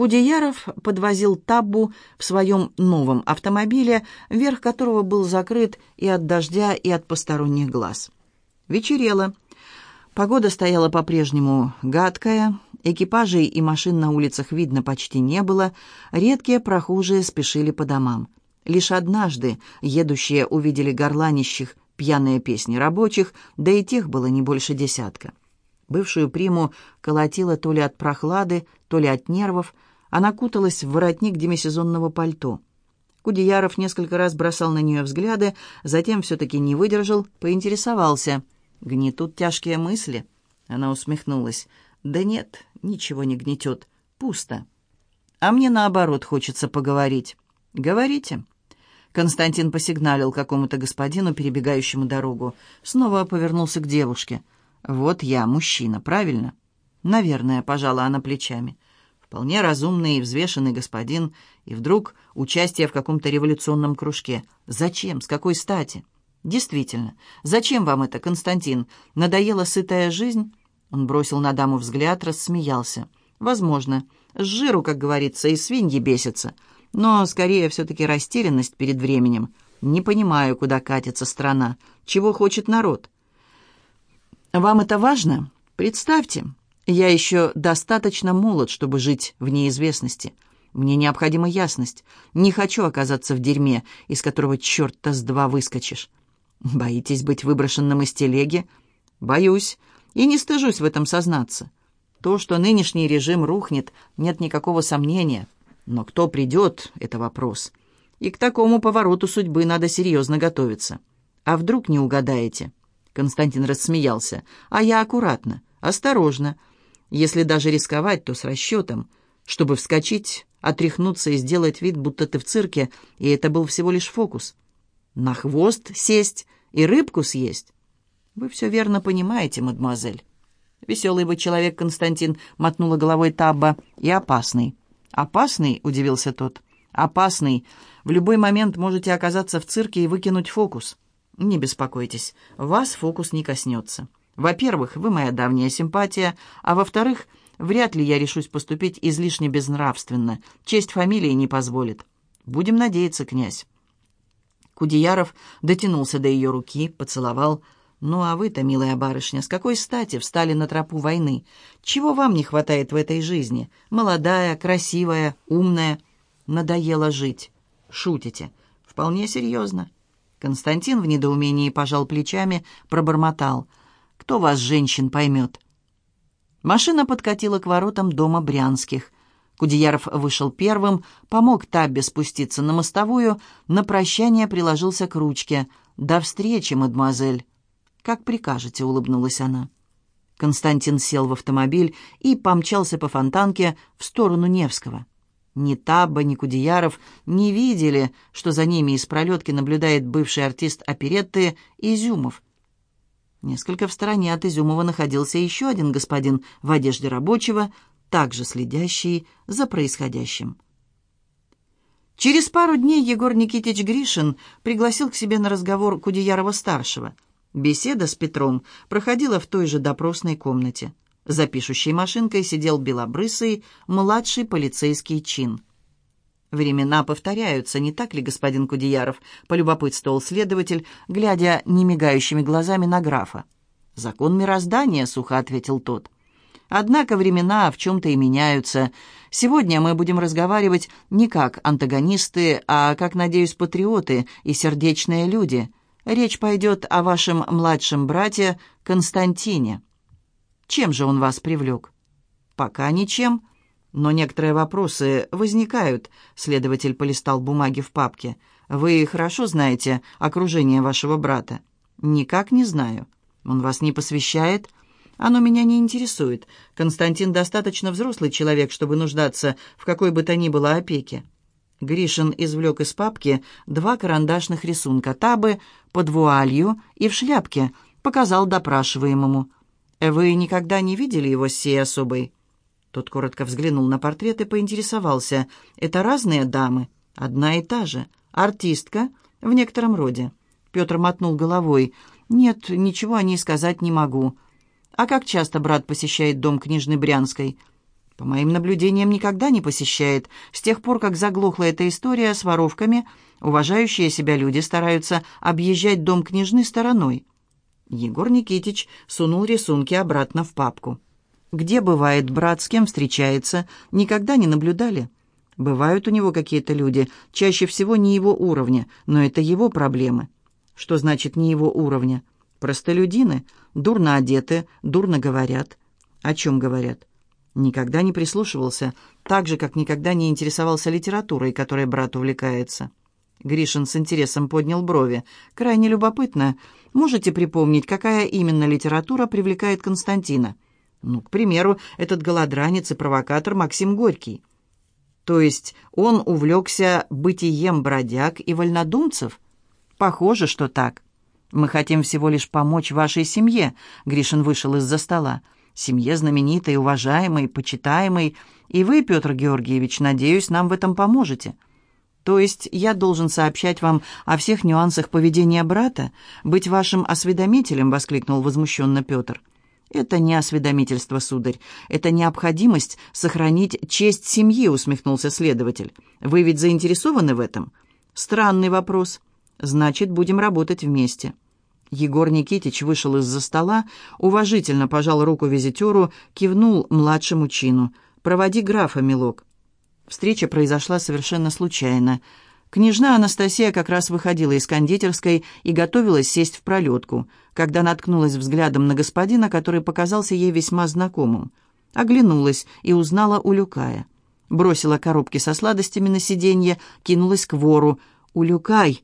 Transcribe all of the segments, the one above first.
Кудеяров подвозил Таббу в своем новом автомобиле, верх которого был закрыт и от дождя, и от посторонних глаз. Вечерело. Погода стояла по-прежнему гадкая, экипажей и машин на улицах видно почти не было, редкие прохожие спешили по домам. Лишь однажды едущие увидели горланищих пьяные песни рабочих, да и тех было не больше десятка. Бывшую приму колотила то ли от прохлады, то ли от нервов, она куталась в воротник демисезонного пальто. Кудеяров несколько раз бросал на нее взгляды, затем все-таки не выдержал, поинтересовался. «Гнетут тяжкие мысли?» Она усмехнулась. «Да нет, ничего не гнетет. Пусто. А мне, наоборот, хочется поговорить. Говорите». Константин посигналил какому-то господину, перебегающему дорогу. Снова повернулся к девушке. «Вот я, мужчина, правильно?» «Наверное», — пожала она плечами. Вполне разумный и взвешенный господин, и вдруг участие в каком-то революционном кружке. Зачем? С какой стати? Действительно, зачем вам это, Константин? Надоела сытая жизнь? Он бросил на даму взгляд, рассмеялся. Возможно. С жиру, как говорится, и свиньи бесятся. Но скорее все-таки растерянность перед временем. Не понимаю, куда катится страна. Чего хочет народ? Вам это важно? Представьте, я еще достаточно молод, чтобы жить в неизвестности. Мне необходима ясность. Не хочу оказаться в дерьме, из которого черта с два выскочишь. Боитесь быть выброшенным из телеги? Боюсь. И не стыжусь в этом сознаться. То, что нынешний режим рухнет, нет никакого сомнения. Но кто придет, это вопрос. И к такому повороту судьбы надо серьезно готовиться. А вдруг не угадаете?» Константин рассмеялся. «А я аккуратно, осторожно. Если даже рисковать, то с расчетом, чтобы вскочить, отряхнуться и сделать вид, будто ты в цирке, и это был всего лишь фокус. На хвост сесть и рыбку съесть. Вы все верно понимаете, мадемуазель. Веселый вы человек, Константин, мотнула головой Табба, и опасный. Опасный, удивился тот. Опасный. В любой момент можете оказаться в цирке и выкинуть фокус. Не беспокойтесь, вас фокус не коснется. Во-первых, вы моя давняя симпатия, а во-вторых, вряд ли я решусь поступить излишне безнравственно. Честь фамилии не позволит. Будем надеяться, князь». Кудеяров дотянулся до ее руки, поцеловал. «Ну а вы-то, милая барышня, с какой стати встали на тропу войны? Чего вам не хватает в этой жизни? Молодая, красивая, умная. Надоело жить. Шутите. Вполне серьезно». Константин в недоумении пожал плечами, пробормотал – кто вас, женщин, поймет?» Машина подкатила к воротам дома Брянских. Кудеяров вышел первым, помог Таббе спуститься на мостовую, на прощание приложился к ручке. «До встречи, мадемуазель!» «Как прикажете», — улыбнулась она. Константин сел в автомобиль и помчался по фонтанке в сторону Невского. Ни Табба, ни Кудеяров не видели, что за ними из пролетки наблюдает бывший артист оперетты Изюмов — Несколько в стороне от Изюмова находился еще один господин в одежде рабочего, также следящий за происходящим. Через пару дней Егор Никитич Гришин пригласил к себе на разговор Кудеярова-старшего. Беседа с Петром проходила в той же допросной комнате. За пишущей машинкой сидел белобрысый, младший полицейский чин – «Времена повторяются, не так ли, господин Кудеяров?» — полюбопытствовал следователь, глядя немигающими глазами на графа. «Закон мироздания», — сухо ответил тот. «Однако времена в чем-то и меняются. Сегодня мы будем разговаривать не как антагонисты, а, как, надеюсь, патриоты и сердечные люди. Речь пойдет о вашем младшем брате Константине. Чем же он вас привлек?» «Пока ничем», но некоторые вопросы возникают. Следователь полистал бумаги в папке. Вы хорошо знаете окружение вашего брата? Никак не знаю. Он вас не посвящает? Оно меня не интересует. Константин достаточно взрослый человек, чтобы нуждаться в какой бы то ни было опеке. Гришин извлек из папки два карандашных рисунка табы под вуалью и в шляпке, показал допрашиваемому. «Вы никогда не видели его с сей особой?» Тот коротко взглянул на портрет и поинтересовался. «Это разные дамы? Одна и та же. Артистка? В некотором роде». Петр мотнул головой. «Нет, ничего о ней сказать не могу». «А как часто брат посещает дом книжной Брянской?» По моим наблюдениям, никогда не посещает. С тех пор, как заглохла эта история с воровками, уважающие себя люди стараются объезжать дом княжны стороной. Егор Никитич сунул рисунки обратно в папку. «Где бывает брат, с кем встречается? Никогда не наблюдали?» «Бывают у него какие-то люди, чаще всего не его уровня, но это его проблемы». «Что значит «не его уровня»?» «Простолюдины, дурно одеты, дурно говорят». «О чем говорят?» Никогда не прислушивался, так же, как никогда не интересовался литературой, которой брат увлекается. Гришин с интересом поднял брови. «Крайне любопытно. Можете припомнить, какая именно литература привлекает Константина?» «Ну, к примеру, этот голодранец и провокатор Максим Горький». «То есть он увлекся бытием бродяг и вольнодумцев?» «Похоже, что так». «Мы хотим всего лишь помочь вашей семье», — Гришин вышел из-за стола семье знаменитой, уважаемой, почитаемой, и вы, Петр Георгиевич, надеюсь, нам в этом поможете. То есть я должен сообщать вам о всех нюансах поведения брата, быть вашим осведомителем, воскликнул возмущенно Петр. «Это не осведомительство, сударь. Это необходимость сохранить честь семьи», — усмехнулся следователь. «Вы ведь заинтересованы в этом?» «Странный вопрос. Значит, будем работать вместе». Егор Никитич вышел из-за стола, уважительно пожал руку визитеру, кивнул младшему чину. «Проводи графа, милок». Встреча произошла совершенно случайно. Княжна Анастасия как раз выходила из кондитерской и готовилась сесть в пролетку, когда наткнулась взглядом на господина, который показался ей весьма знакомым. Оглянулась и узнала Улюкая. Бросила коробки со сладостями на сиденье, кинулась к вору. «Улюкай!»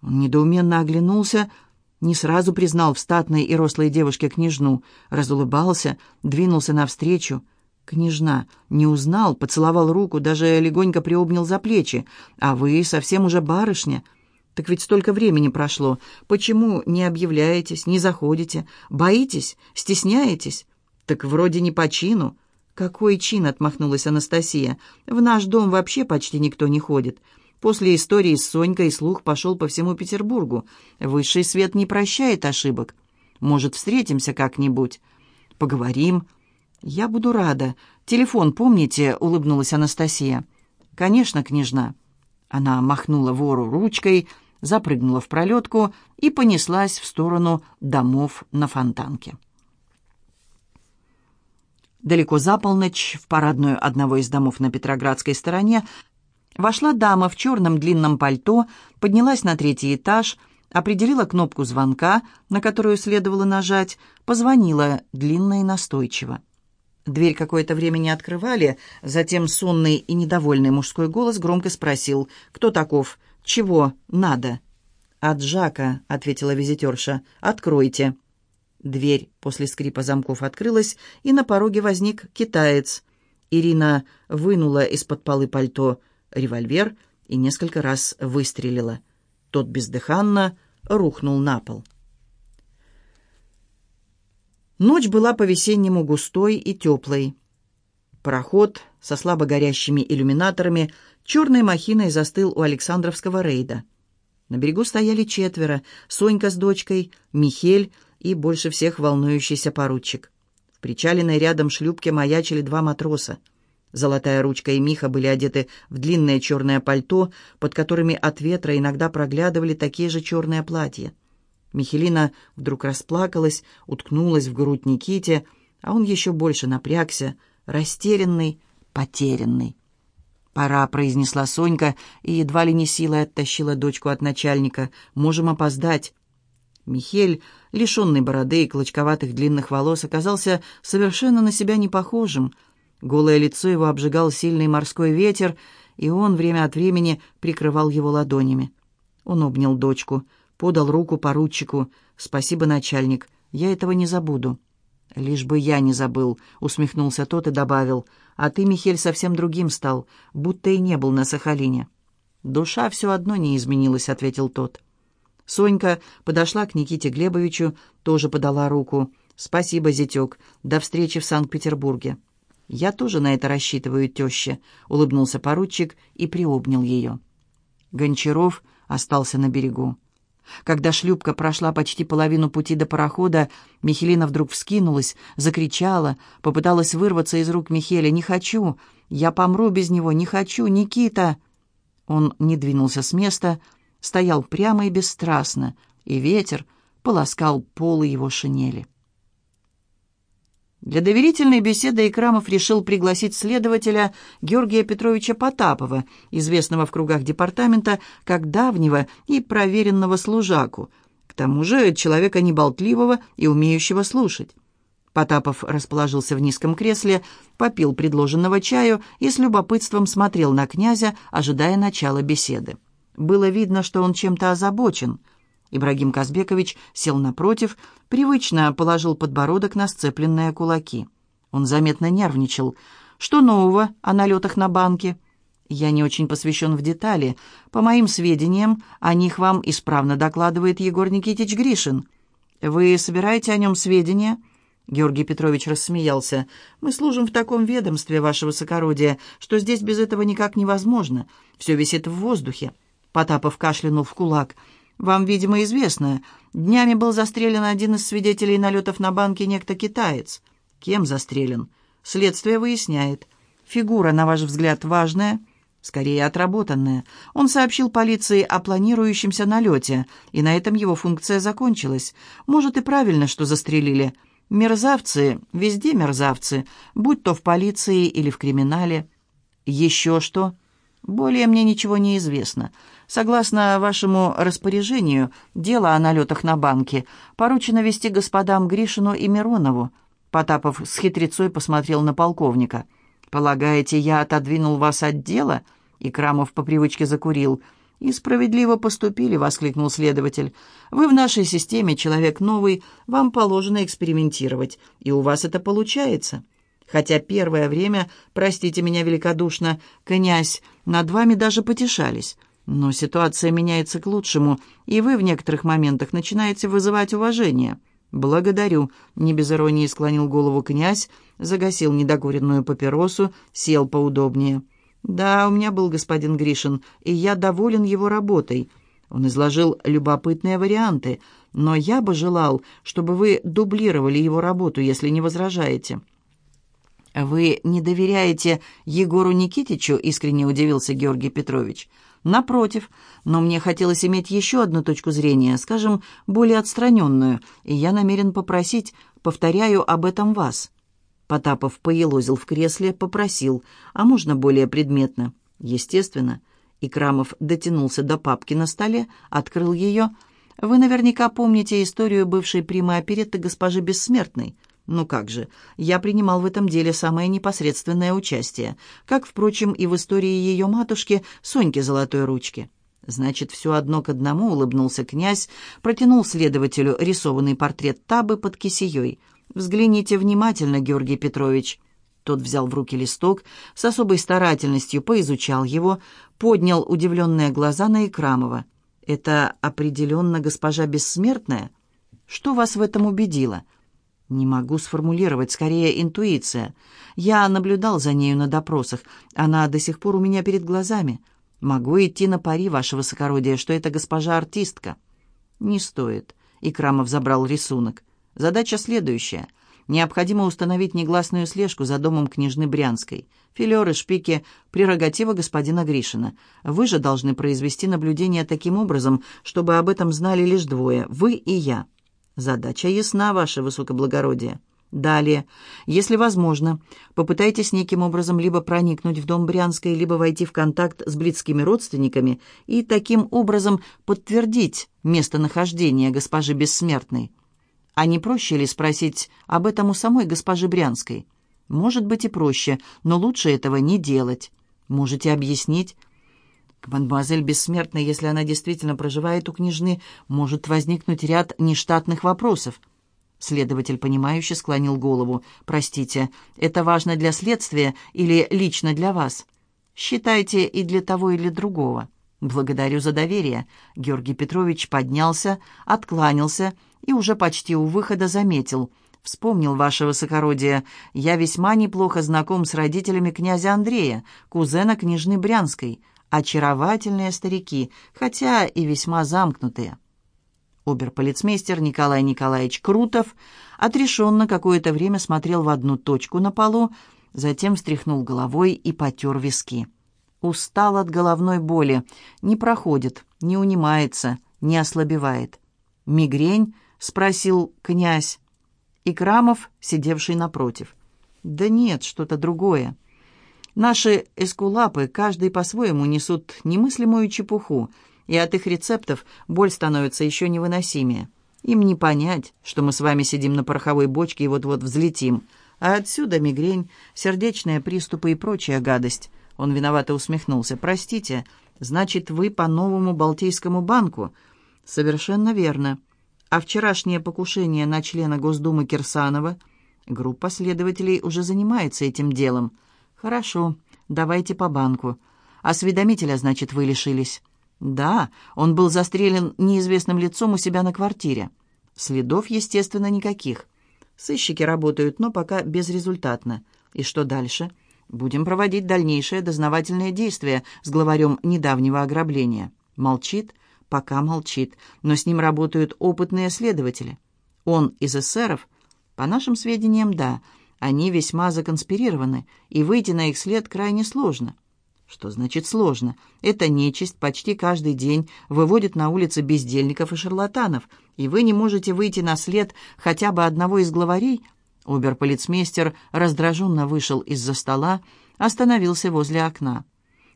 Он недоуменно оглянулся, — не сразу признал в статной и рослой девушке княжну, разулыбался, двинулся навстречу. Княжна не узнал, поцеловал руку, даже легонько приобнял за плечи. «А вы совсем уже барышня?» «Так ведь столько времени прошло. Почему не объявляетесь, не заходите? Боитесь? Стесняетесь?» «Так вроде не по чину». «Какой чин?» — отмахнулась Анастасия. «В наш дом вообще почти никто не ходит. После истории с Сонькой слух пошел по всему Петербургу. Высший свет не прощает ошибок. Может, встретимся как-нибудь? Поговорим. Я буду рада. Телефон помните?» — улыбнулась Анастасия. «Конечно, княжна». Она махнула вору ручкой, запрыгнула в пролетку и понеслась в сторону домов на фонтанке. Далеко за полночь, в парадную одного из домов на Петроградской стороне, Вошла дама в черном длинном пальто, поднялась на третий этаж, определила кнопку звонка, на которую следовало нажать, позвонила длинно и настойчиво. Дверь какое-то время не открывали, затем сонный и недовольный мужской голос громко спросил «Кто таков? Чего надо?» «От Жака», — ответила визитерша. «Откройте». Дверь после скрипа замков открылась, и на пороге возник китаец. Ирина вынула из-под полы пальто револьвер и несколько раз выстрелила. Тот бездыханно рухнул на пол. Ночь была по-весеннему густой и теплой. Пароход со слабо горящими иллюминаторами черной махиной застыл у Александровского рейда. На берегу стояли четверо — Сонька с дочкой, Михель и больше всех волнующийся поручик. В причаленной рядом шлюпке маячили два матроса — Золотая ручка и Миха были одеты в длинное черное пальто, под которыми от ветра иногда проглядывали такие же черные платья. Михелина вдруг расплакалась, уткнулась в грудь Никите, а он еще больше напрягся, растерянный, потерянный. «Пора», — произнесла Сонька и едва ли не силой оттащила дочку от начальника. «Можем опоздать». Михель, лишенный бороды и клочковатых длинных волос, оказался совершенно на себя не похожим — Голое лицо его обжигал сильный морской ветер, и он время от времени прикрывал его ладонями. Он обнял дочку, подал руку поручику. «Спасибо, начальник, я этого не забуду». «Лишь бы я не забыл», — усмехнулся тот и добавил. «А ты, Михель, совсем другим стал, будто и не был на Сахалине». «Душа все одно не изменилась», — ответил тот. Сонька подошла к Никите Глебовичу, тоже подала руку. «Спасибо, зятек. До встречи в Санкт-Петербурге». «Я тоже на это рассчитываю, теща», — улыбнулся поручик и приобнял ее. Гончаров остался на берегу. Когда шлюпка прошла почти половину пути до парохода, Михелина вдруг вскинулась, закричала, попыталась вырваться из рук Михеля. «Не хочу! Я помру без него! Не хочу! Никита!» Он не двинулся с места, стоял прямо и бесстрастно, и ветер полоскал полы его шинели. Для доверительной беседы Икрамов решил пригласить следователя Георгия Петровича Потапова, известного в кругах департамента как давнего и проверенного служаку, к тому же человека неболтливого и умеющего слушать. Потапов расположился в низком кресле, попил предложенного чаю и с любопытством смотрел на князя, ожидая начала беседы. Было видно, что он чем-то озабочен – Ибрагим Казбекович сел напротив, привычно положил подбородок на сцепленные кулаки. Он заметно нервничал. «Что нового о налетах на банки?» «Я не очень посвящен в детали. По моим сведениям, о них вам исправно докладывает Егор Никитич Гришин. Вы собираете о нем сведения?» Георгий Петрович рассмеялся. «Мы служим в таком ведомстве, ваше высокородие, что здесь без этого никак невозможно. Все висит в воздухе». Потапов кашлянул в кулак – вам, видимо, известно, днями был застрелен один из свидетелей налетов на банке некто китаец. Кем застрелен? Следствие выясняет. Фигура, на ваш взгляд, важная? Скорее, отработанная. Он сообщил полиции о планирующемся налете, и на этом его функция закончилась. Может, и правильно, что застрелили. Мерзавцы, везде мерзавцы, будь то в полиции или в криминале. Еще что? Более мне ничего не известно. Согласно вашему распоряжению, дело о налетах на банки поручено вести господам Гришину и Миронову». Потапов с хитрецой посмотрел на полковника. «Полагаете, я отодвинул вас от дела?» И Крамов по привычке закурил. «И справедливо поступили», — воскликнул следователь. «Вы в нашей системе человек новый, вам положено экспериментировать, и у вас это получается. Хотя первое время, простите меня великодушно, князь, над вами даже потешались. Но ситуация меняется к лучшему, и вы в некоторых моментах начинаете вызывать уважение. «Благодарю», — не без иронии склонил голову князь, загасил недокуренную папиросу, сел поудобнее. «Да, у меня был господин Гришин, и я доволен его работой». Он изложил любопытные варианты, но я бы желал, чтобы вы дублировали его работу, если не возражаете. «Вы не доверяете Егору Никитичу?» — искренне удивился Георгий Петрович. Напротив, но мне хотелось иметь еще одну точку зрения, скажем, более отстраненную, и я намерен попросить, повторяю об этом вас». Потапов поелозил в кресле, попросил, а можно более предметно. Естественно. И Крамов дотянулся до папки на столе, открыл ее. «Вы наверняка помните историю бывшей примы оперетты госпожи Бессмертной». Ну как же, я принимал в этом деле самое непосредственное участие, как, впрочем, и в истории ее матушки Соньки Золотой Ручки. Значит, все одно к одному улыбнулся князь, протянул следователю рисованный портрет Табы под кисеей. «Взгляните внимательно, Георгий Петрович». Тот взял в руки листок, с особой старательностью поизучал его, поднял удивленные глаза на Икрамова. «Это определенно госпожа Бессмертная? Что вас в этом убедило?» Не могу сформулировать, скорее интуиция. Я наблюдал за нею на допросах. Она до сих пор у меня перед глазами. Могу идти на пари, ваше высокородие, что это госпожа-артистка. Не стоит. Икрамов забрал рисунок. Задача следующая. Необходимо установить негласную слежку за домом княжны Брянской. Филеры, шпики – прерогатива господина Гришина. Вы же должны произвести наблюдение таким образом, чтобы об этом знали лишь двое – вы и я. Задача ясна, ваше высокоблагородие. Далее, если возможно, попытайтесь неким образом либо проникнуть в дом Брянской, либо войти в контакт с близкими родственниками и таким образом подтвердить местонахождение госпожи Бессмертной. А не проще ли спросить об этом у самой госпожи Брянской? Может быть и проще, но лучше этого не делать. Можете объяснить, мадемуазель Бессмертной, если она действительно проживает у княжны, может возникнуть ряд нештатных вопросов. Следователь, понимающе склонил голову. «Простите, это важно для следствия или лично для вас?» «Считайте и для того, и для другого». «Благодарю за доверие». Георгий Петрович поднялся, откланялся и уже почти у выхода заметил. «Вспомнил, ваше высокородие, я весьма неплохо знаком с родителями князя Андрея, кузена княжны Брянской очаровательные старики, хотя и весьма замкнутые. Оберполицмейстер Николай Николаевич Крутов отрешенно какое-то время смотрел в одну точку на полу, затем встряхнул головой и потер виски. Устал от головной боли, не проходит, не унимается, не ослабевает. «Мигрень?» — спросил князь. Икрамов, сидевший напротив. «Да нет, что-то другое. Наши эскулапы каждый по-своему несут немыслимую чепуху, и от их рецептов боль становится еще невыносимее. Им не понять, что мы с вами сидим на пороховой бочке и вот-вот взлетим. А отсюда мигрень, сердечные приступы и прочая гадость. Он виновато усмехнулся. «Простите, значит, вы по новому Балтийскому банку?» «Совершенно верно. А вчерашнее покушение на члена Госдумы Кирсанова? Группа следователей уже занимается этим делом. Хорошо, давайте по банку. Осведомителя, значит, вы лишились?» «Да, он был застрелен неизвестным лицом у себя на квартире. Следов, естественно, никаких. Сыщики работают, но пока безрезультатно. И что дальше?» Будем проводить дальнейшие дознавательные действия с главарем недавнего ограбления. Молчит? Пока молчит, но с ним работают опытные следователи. Он из эсеров? По нашим сведениям, да. Они весьма законспирированы, и выйти на их след крайне сложно. Что значит сложно? Эта нечисть почти каждый день выводит на улицы бездельников и шарлатанов, и вы не можете выйти на след хотя бы одного из главарей – Оберполицмейстер раздраженно вышел из-за стола, остановился возле окна.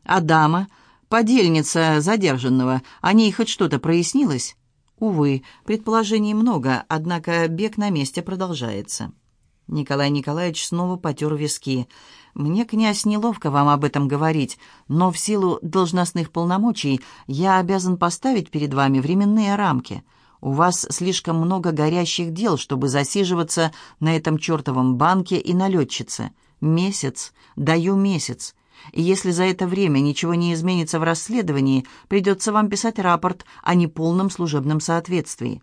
«А дама, подельница задержанного, о ней хоть что-то прояснилось?» «Увы, предположений много, однако бег на месте продолжается». Николай Николаевич снова потер виски. «Мне, князь, неловко вам об этом говорить, но в силу должностных полномочий я обязан поставить перед вами временные рамки. У вас слишком много горящих дел, чтобы засиживаться на этом чертовом банке и налетчице. Месяц. Даю месяц. И если за это время ничего не изменится в расследовании, придется вам писать рапорт о неполном служебном соответствии.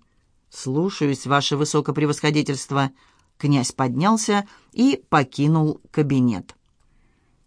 «Слушаюсь, ваше высокопревосходительство». Князь поднялся и покинул кабинет.